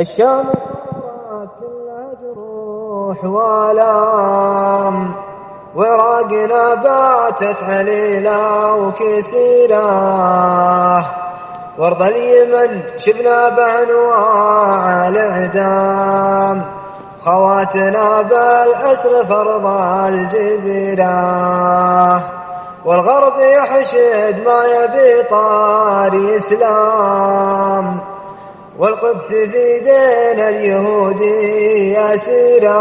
الشام صارت كلها جروح والام وراقنا باتت عليلة وكسيرة وارض اليمن شبنا بأنواع الإعدام. خواتنا بالأسر فرض الجزيرة. والغرب يحشد ما يبي طار إسلام. والقدس في دين اليهودي أسيرة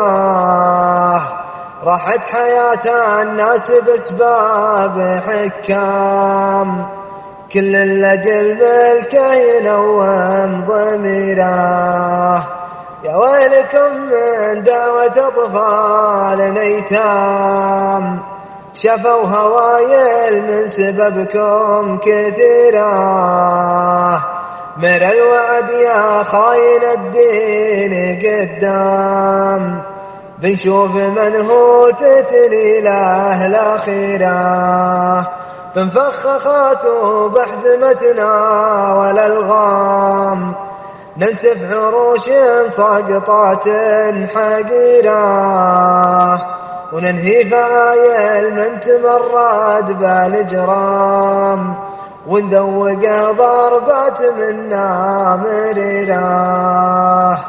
راحت حياة الناس بأسباب حكام. كل الأجل ملكه ينوم ضميره يا ويلكم من دعوة أطفال نيتام. شفوا هوايل من سببكم كثيرة من الوعد يا خاين الدين قدام. بنشوف من هو تتليله الأخيرة. بنفخخات بحزمتنا والألغام ننسف عروش ساقطات حقيرة. وننهي فايل من تمرد بالجرام. وندوق ضربات منا مريرة.